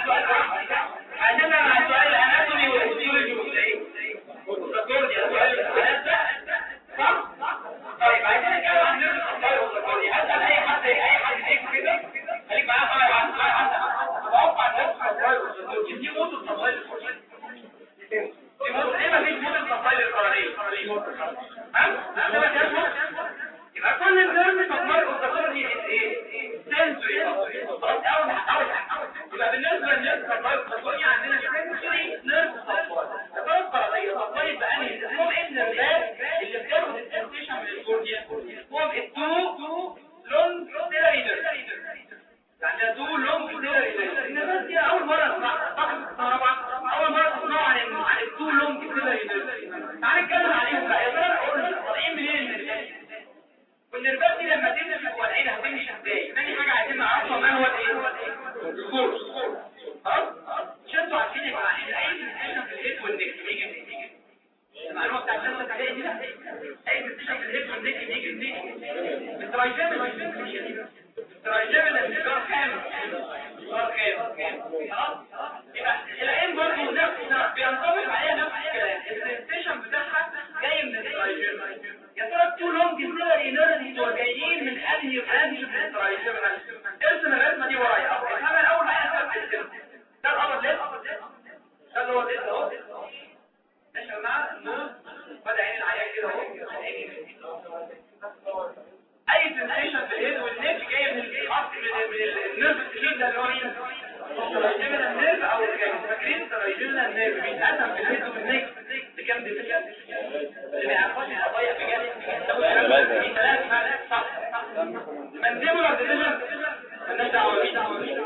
哎现在呢 ده هو اي سنسيشن في اليد والنيك جاية من من النيرف أو فاكرين سرايجيمينال نيرف بيتقسم في اليد والنيك اللي بيعرفوش القضية بجد ثلاث ثلاث صح منزل ديفيجن مالناش دعوه مالناش دعوه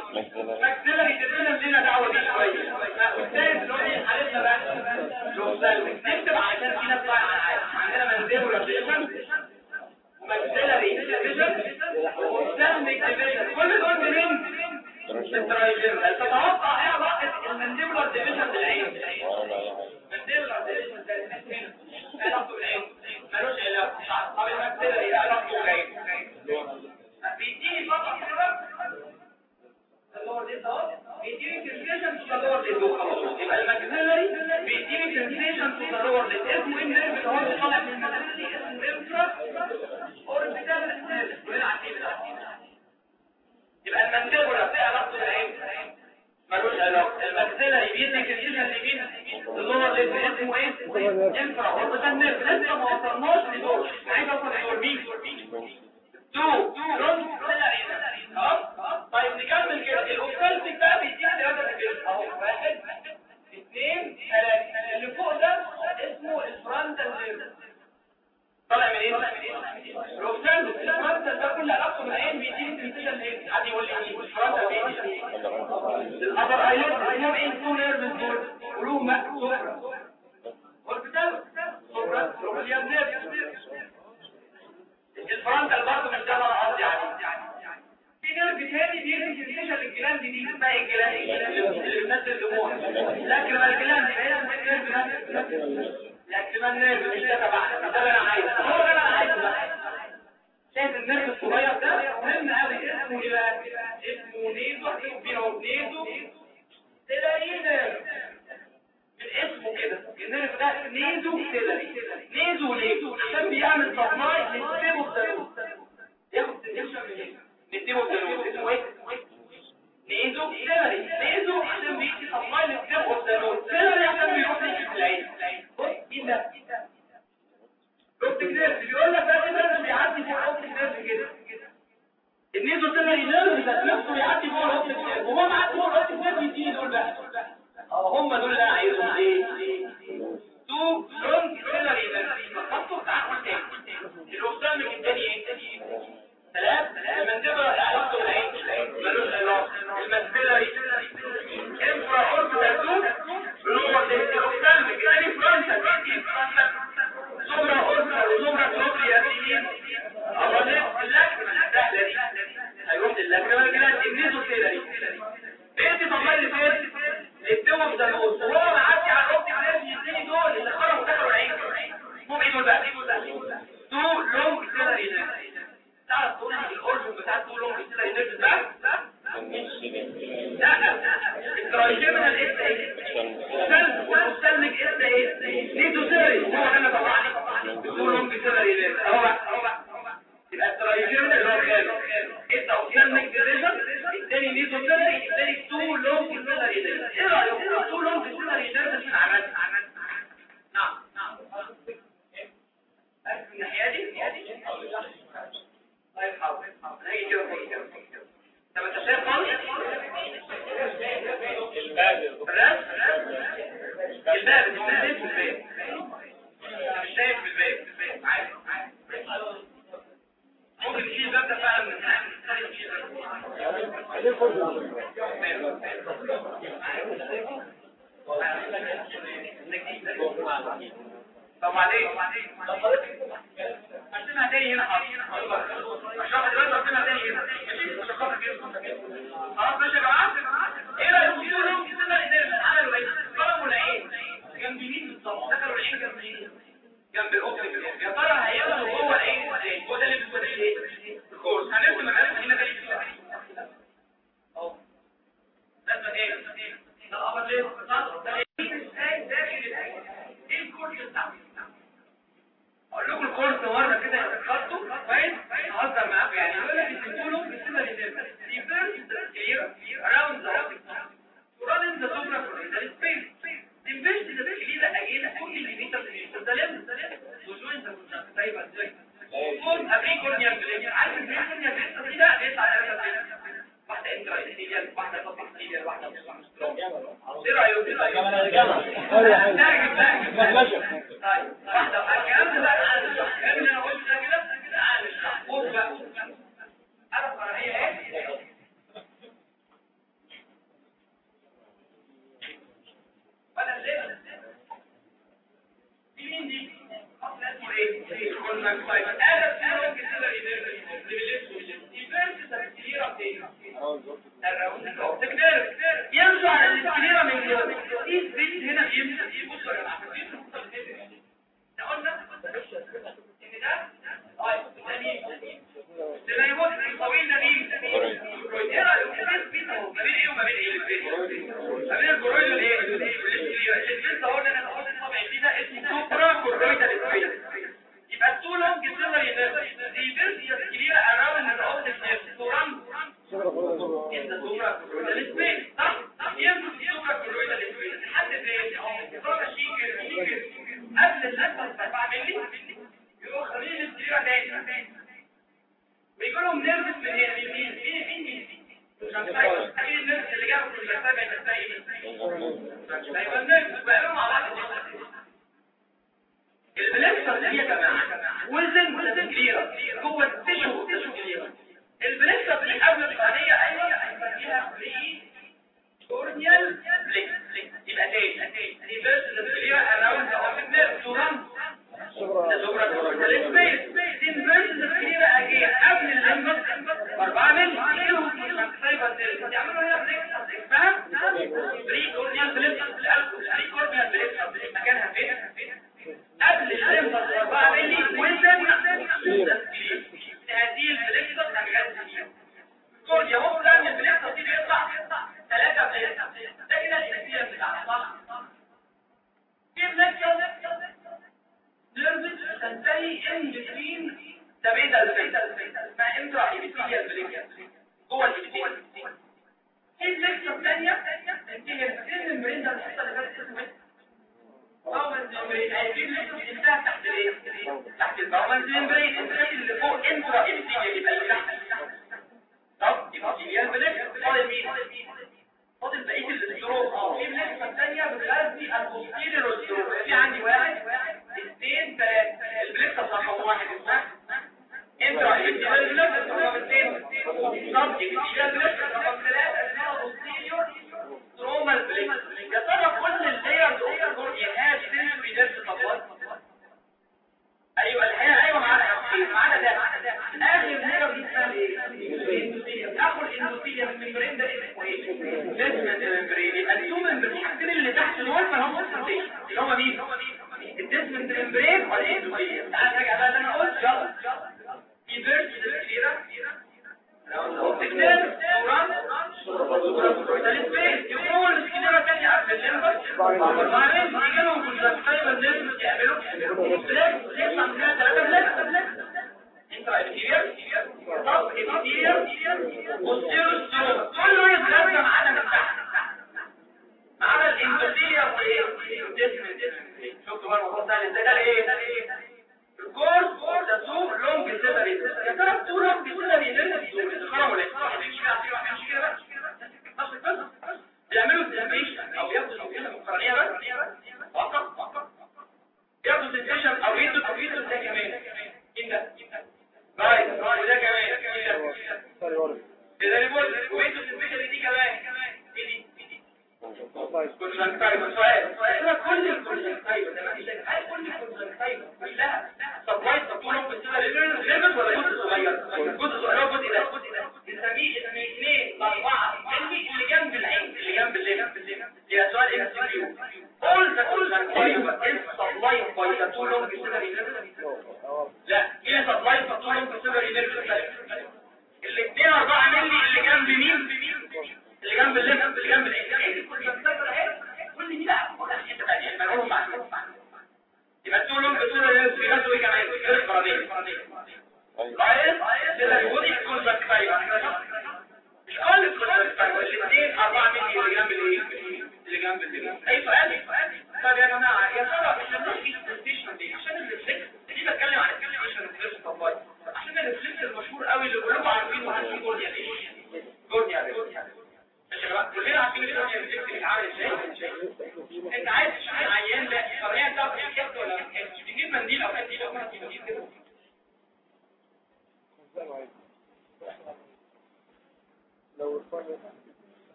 division فاكر الشيء جنب إيه جنب الاوبن يا ترى هيعمل هو إيه؟ هو ده اللي بيقول إيه؟ الكورس. هنرسم المعرفه دي مجال أهو. ده إيه ده الامر ليه؟ ده إيه؟ إزاي داخل الايه إيه الكورس بتاعه؟ أقول لكم الكورس مرة كده خدته فاين هزر معاكم. يعني هقول لك أنتوا له بسم الله الرحمن الرحيم around the around the geography that is space. البيرد ده بيرد ليه بقى إيه كل الميتر الميتر ده لازم ده لازم والويندر طيب إزاي فورم ابريكورنيال بليف عارف البريكورنيال بليف دي بقى بيطلع على واحدة انترايتيال واحدة سبستيريال واحدة مستروم إيه رايك إيه رايك أنا جامع طيب واحدة اكمل بقى أنا يمشوا على الاستنيرة من اليوم إيه البيت هنا بيمشي يبصوا على العقلين ده قلنا ان ده طيب ده مين ده لا يموت الطويل ده مين إيه رايك البيت بيته ما بين إيه وما بين إيه البيت ما بين البرويل والايه البيت اللي هو ده Então, branco Moment, Henry.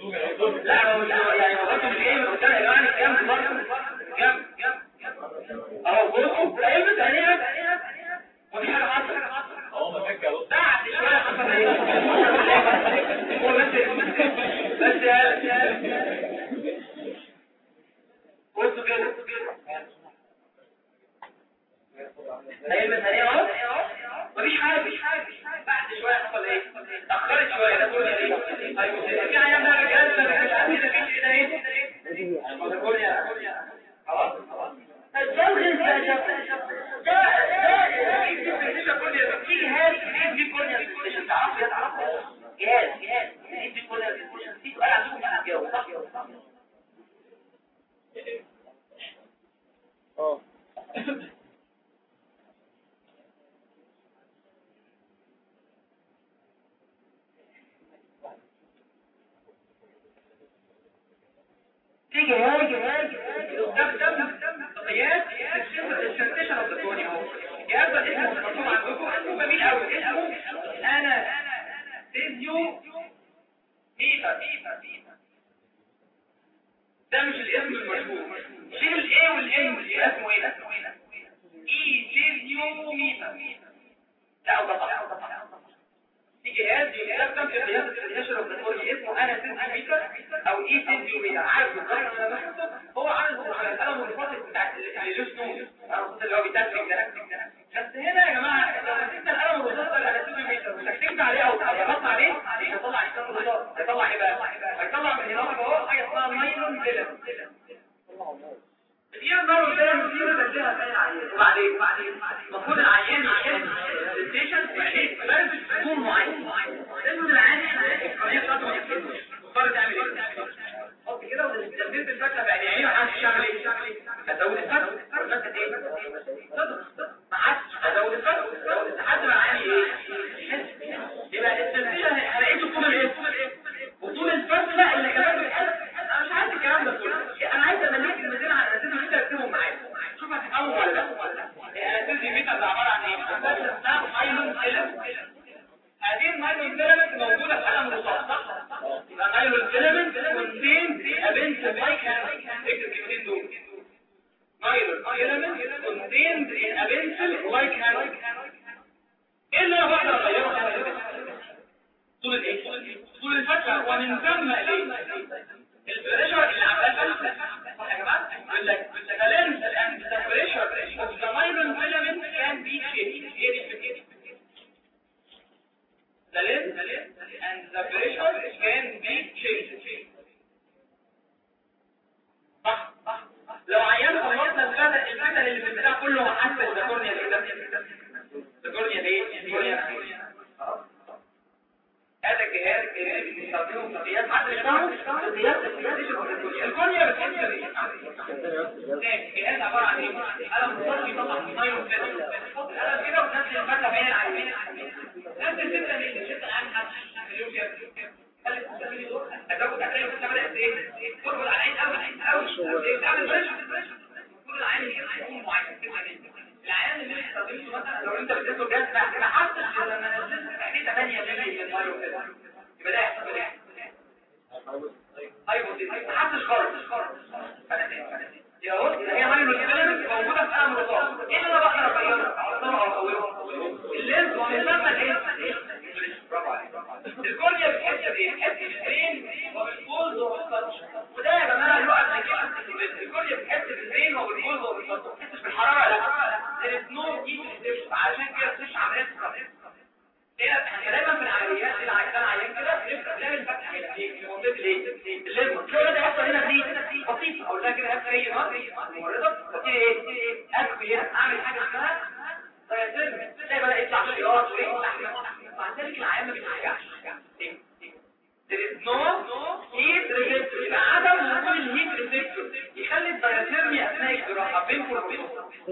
لا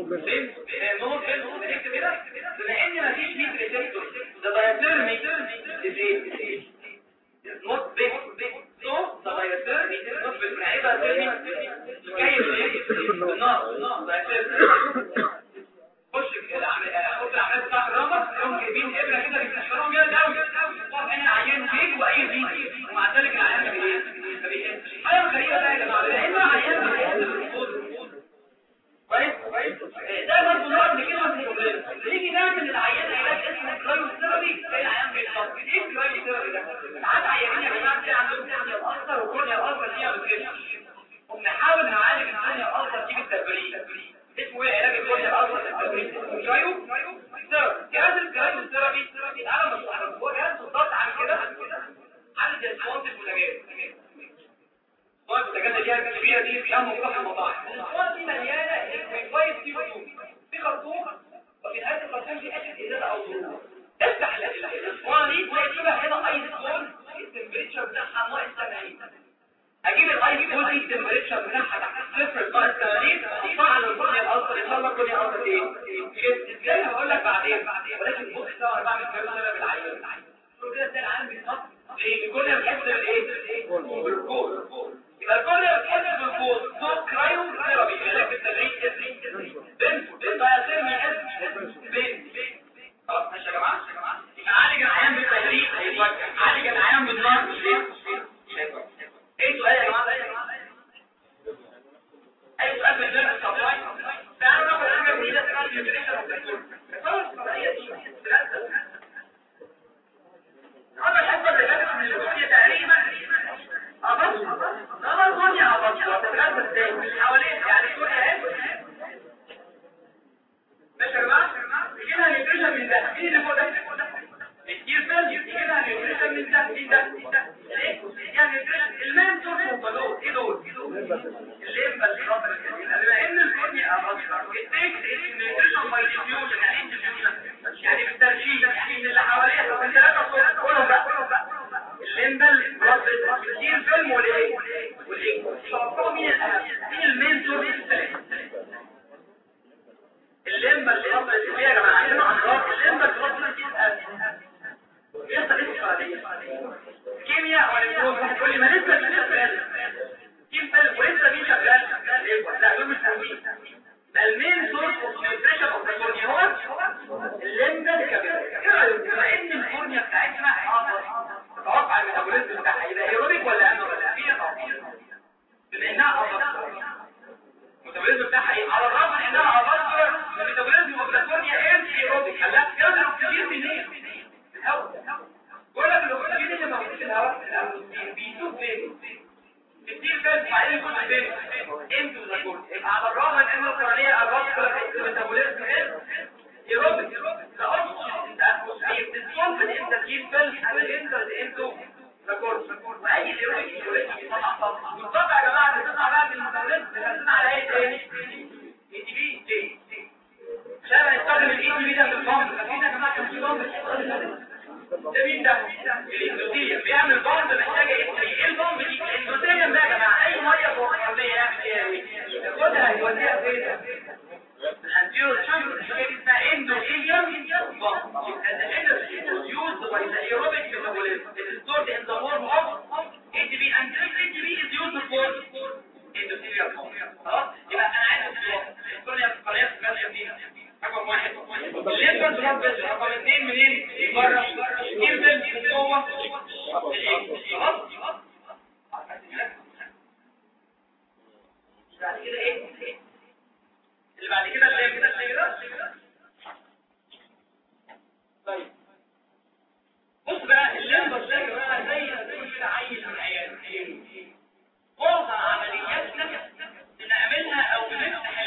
فين؟ النور فين؟ بنكتب هنا؟ بما ان مفيش هيت ريسبتور ده بايوثيرمي crime therapy. Select the ranges, ranges. الميتابوليزم ده حقيقي على الرغم انها عباره الميتابوليزم والبلاتوريا انتي ايروبيك خلاها تجمع كتير منين؟ من الهواء بقول لك الاكسجين اللي موجود في الهواء بيسوق فين؟ كتير فين حقيقي جزء فين؟ انتو ذكرت على الرغم ان البلاتوريا الرغم الميتابوليزم ايروبيك الاكسجين ده بتسوق من انتاجين فين؟ انتو سكر سكر واي شيء اي شيء بالطبع يا جماعة بنطلع بقى بالمدرس بنطلع على إيه تاني اي تي بي تاني عشان هنستخدم الاي تي بي ده في الفرن ففي يا جماعة كان في فرن ده مين ده؟ الاندوتيليوم بيعمل بامب محتاجه إيه؟, إيه البامب دي الاندوتيليوم ده يا جماعة أي مية جوه القلبيه يعمل إيه؟ ياخدها فين؟ Erosion is endothelium bulb. And the energy is used by the aerobic metabolism. It is stored in the form of ATP and this ATP is used for endothelial bulb. خلاص؟ يبقى أنا عايز الدنيا القريات غالية فيها. رقم واحد الليفر تربز رقم اثنين منين؟ بره جدا جوه خلاص؟ بعد كده إيه؟ اللي بعد كده اللي هي كده طيب. بص بقى اللمبة السيرة بقى زي كل عيل من عيال واضع عملياتنا بنعملها أو بنفتح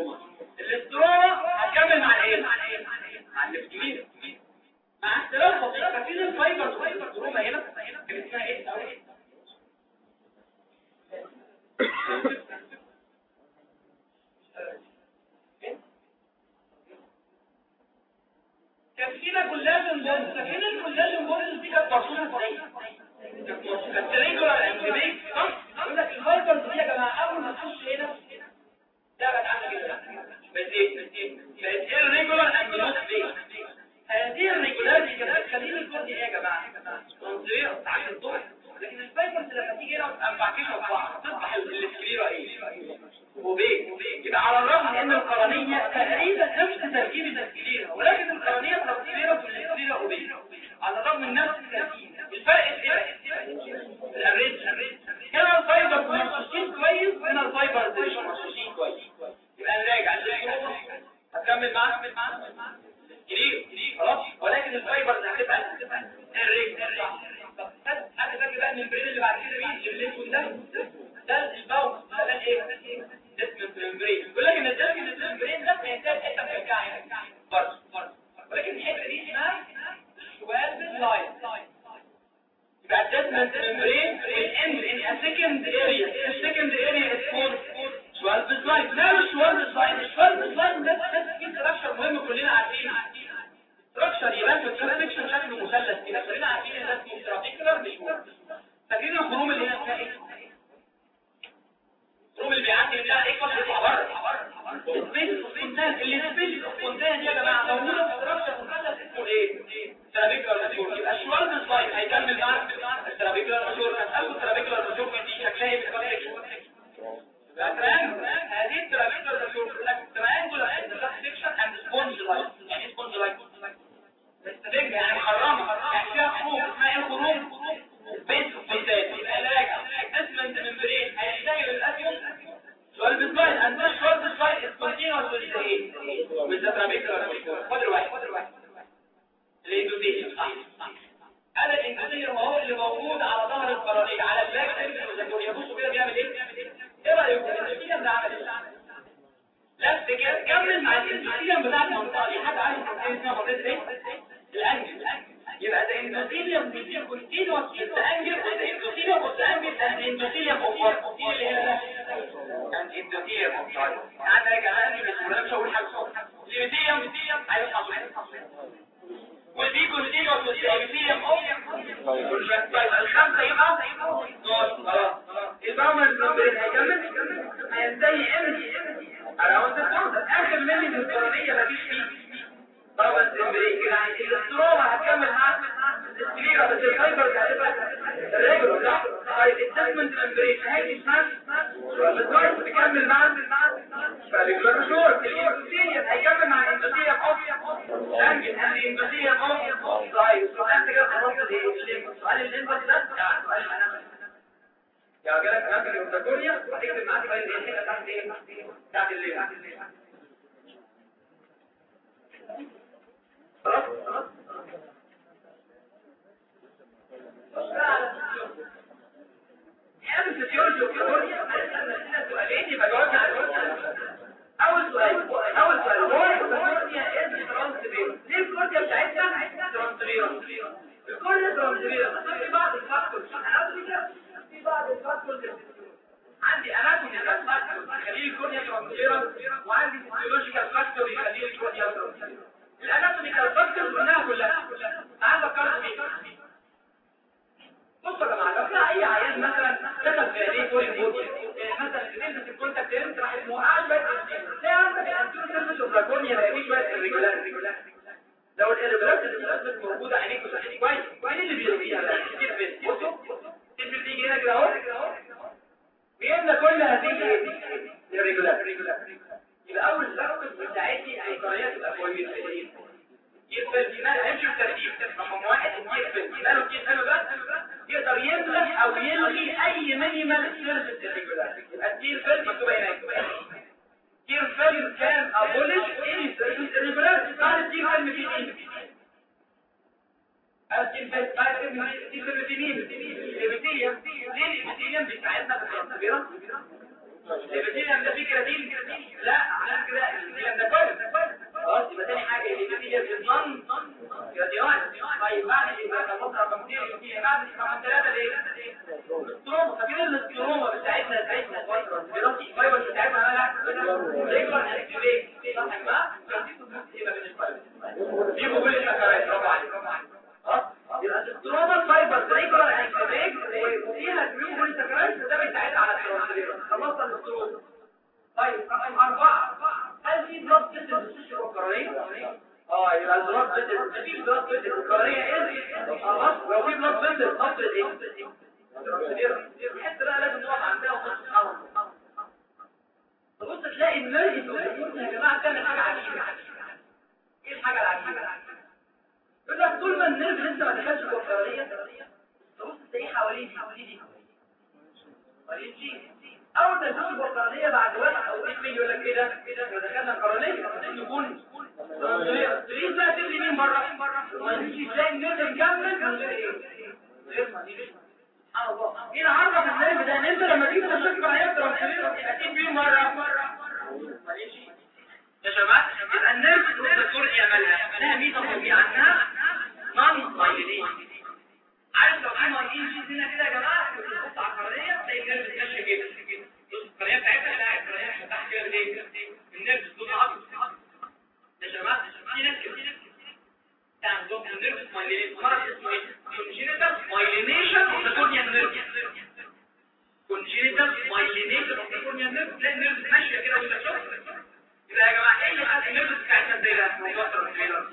الاسطورة الاسطورة هتكمل مع الايه مع النفتمين مع اختلاف بسيط. ففي الفايبرز والاسطورة هنا. التسمنت ممبرين هيجي اسمها الفايبر تكمل مع فالريجولار شورت الاندوثيليوم هيكمل مع الاندوثيليوم اوف انجل الاندوثيليوم اوف طيب انت كده خلصت إيه السؤال الليمبس ده بتاع سؤال الانامل يا جالك اماكن الانتاجوريا هتكتب معاك بقى إيه الحته بتاعت إيه بتاعت الليل خلاص خلاص يعني الفسيولوجي والكيمياء هنسال سؤالين يبقى جاوبنا على اول سؤال اول سؤال هو ال cornea is transparent ليه ال cornea بتاعتنا transparent ال cornea transparent في بعض ال factors في بعض ال factors عندي anatomical factor يخلي ال cornea transparent وعندي physiological factor يخلي ال cornea transparent ال anatomical factor قلناها كلها تعال فكرت فيه بصوا يا جماعة لو في اي عيان مثلا كتب في ايديه فورين بودي مثلا نزلت الكونتاكت لينس راحت موقعه شوية تلاقي عندك الانتيرو سيرفيس اوف لاكونيا بقى فيه شوية irregularity. لو الاريجولاريتي موجوده عينيك وشايفين كويس مين اللي بيرضيها كتير بس بصوا تنزل تيجي هنا كده اهو بيملى كل هذه الريجولار يبقى اول سبب بتاعتي العقاريه تبقى كويسه يقبل دماغ هيمشي بالترتيب رقم واحد يقبل دماغه كيف قالوا ده يقدر يملى أو يلغي اي minimal surface يبقى ال tear film مكتوب هناك tear film كان abolish إيه surface irregularity بعد ال tear film في إيه ال epithelium ليه ال epithelium بيساعدنا في ال transparency ال epithelium ده فيه كراتين لا عشان كده الابيثيليوم ده كويس خلاص يبقى تاني حاجة الابيثيليوم نون كراتينات طيب بعد يبقى ده كتير الابيثيليوم بعد رقم ثلاثة الستروما فاكرين الاستروما بتاعتنا بتاعتنا الترانسفيرنس الفايبر بتاعتنا لا ريجولار اكتيفيت يا جماعة يبقى بالنسبة لي دي كل الاشارات برافو عليك يبقى الستروما فايبر ريجولار اكتيفيت وفيها جلوكوز سكرايز ده بيساعد على الترانسفيرنس خلصنا الاستروما طيب رقم أربعة هل في blood vessel بتشرب القرنية؟ آه يبقى ال blood vessel مفيش blood vessel القرنية إيه؟ خلاص لو في blood vessel نفس إيه؟ الحته بقى تبص تلاقي ال nerves يا جماعة بتعمل حاجة عجيبة. إيه الحاجة العجيبة؟ يقول لك طول ما ال nerve لسه ما دخلش جوه تبص تلاقيه حواليه حواليه حواليه شيء أول ما بعد واحد أو اثنين يقول لك كده كده دخلنا القرنيه نكون تريد بقى تبني مين بره. ما يجيش تلاقي النرف مكمل. إيه عرف النرف ده ان أنت لما تيجي تشوف القرنيه ترانسفير أكيد مين مرة. ماشي يا شباب يبقى النرف الدكتور يعملها لها ميزة طبيعيه عنها نون مايلين عارف لو في myelin sheath هنا كده يا جماعة بتبص على القرنيه تلاقي ال nerve ماشيه كده. القرنية بتاعتها لا القرنية مش هتحكي كده ليه؟ ال nerves دول عضل يا جماعة في ناس كده عندهم ال nerves myelination مرض اسمه إيه congenital myelination of the cornea nerve congenital myelination of the cornea nerve تلاقي ال nerves ماشية كده شوف يبقى يا جماعة إيه اللي خلى ال nerves بتاعتنا إزاي ده ترانسفيرنس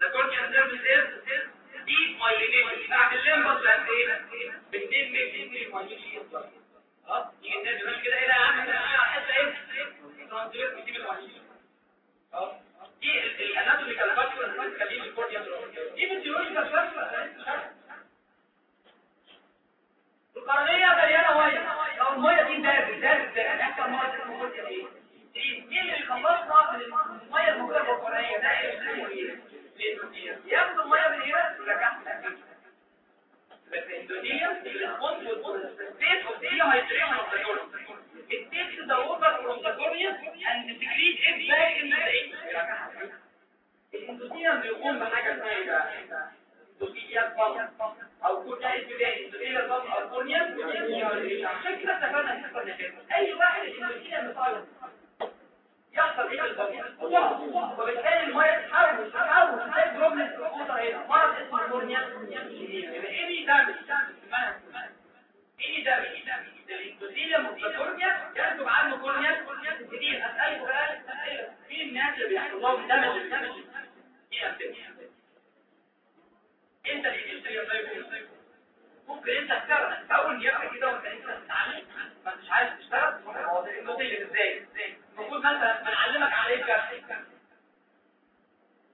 ذا كورنيا نيرفز از دي مايلينيشن بتاعت الليمبس قد إيه 200 مللي مايلينيشن خلاص يجي الناس ماشي كده إيه ده يا عم حتة إيه ترانسفير بتجيب الوحيد خلاص دي الاناتوميكال فاكتور اللي بتخليه الكورنيا دي فيزيولوجيكال فاكتور القرنيه مليانه ميه لو الميه دي دافت دافت هتحصل ميه اسمه كورنيا إيه دي اللي خلصنا الميه الموجوده في القرنيه ده اسمه إيه ياخد الميه من هنا ويرجعها بس اندونيا الريسبونس والبوست of dehydration of the colon. It takes the water from the cornea and secrete it back in the الانتوتينيوم بيقوم بحاجه اسمها إيه توتيات بطن أو كورنيال بلان توتيات بطن أو كورنيال عشان كده اتفقنا الحصه اللي أي واحد الانتوتينيوم بيطلع يحصل إيه بالظبط فبالتالي المية تحول تحول زي بروبلم الخطه هنا. مرض اسمه كورنيال يبقى إيه دامج دامج إيه دامج السيلم والكورنيا ينتج عنه كورنيا كتير. اسالكم بقى في الناس اللي بيحصل لهم دمج دمج. إيه اسئله أنت الهيستوري يا طيب ممكن أنت تشتغل اول يوم كده وأنت انت بتتعلم. ما أنتش عايز تشتغل؟ المواضيع دي إزاي؟ المفروض مثلا بنعلمك على إيه؟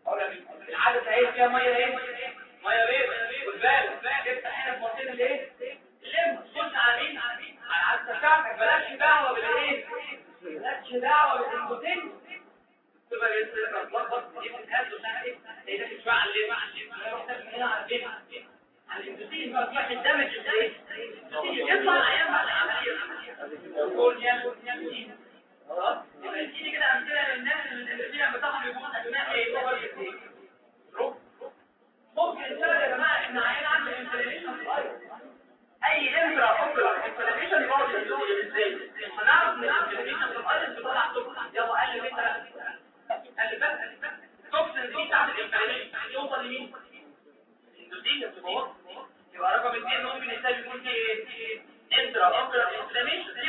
أقول لك العاده هي فيها مية إيه مية إيه؟ ميه إيه؟ خد بيه والبال افتح هنا في المنطقة الايه لم خش على مين؟ على العدسه بتاعتك بلاش دعوة بالايه مالكش دعوة بالانبوتين تبقى لسه تتلخبط دي داخل شوية على الليل محتاج هنا على البيت على الانبوتين بقى تروح الدمج إزاي يطلع أيام بعد العملية. يقول يا يا خلاص؟ يبقى اديني كده امثله للناس اللي الانبوتين بتاعهم يكون ادماء إيه؟ اوفر ممكن السبب يا جماعة إحنا عيان عنده انفلاميشن أي انفرا اوبرا انفلاميشن يقعد يزود إزاي هنعرف إن الانفلاميشن في الأرض يبقى رقم اثنين ممكن السبب يكون فيه إنترا. اوبرا انفلاميشن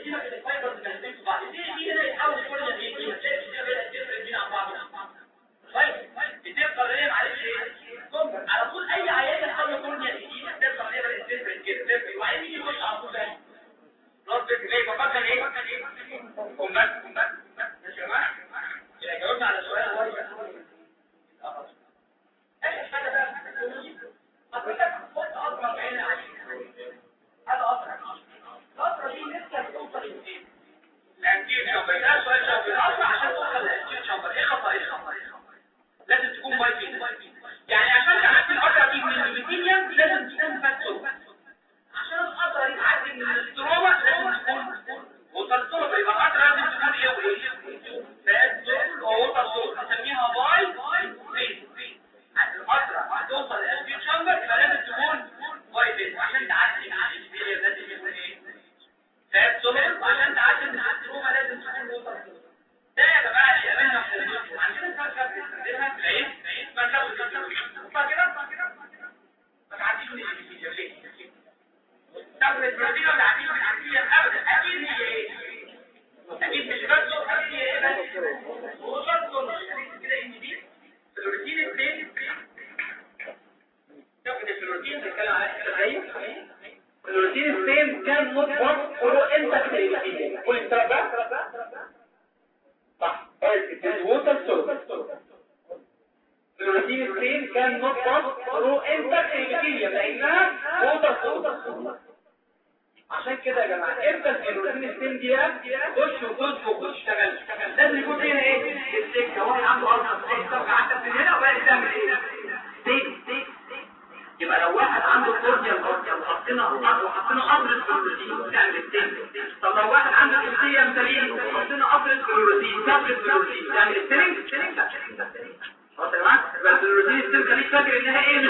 生きなきゃいけない。عشان كده يا جماعة إمتى الروتين ستين دي خش وخش وخش اشتغل لازم يكون هنا إيه السكه واحد عنده ارض السكه عدت من هنا وبقى تعمل إيه ستيك يبقى لو واحد عنده كورديال وحطينا وحطينا قبر الكلوروزين تعمل ستيك طب لو واحد عنده كلسيه سليم وحطينا قبر الكلوروزين تعمل الكلوروزين تعمل ستيك خلاص يا جماعة يبقى الكلوروزين ستيك خليك فاكر انها إيه مش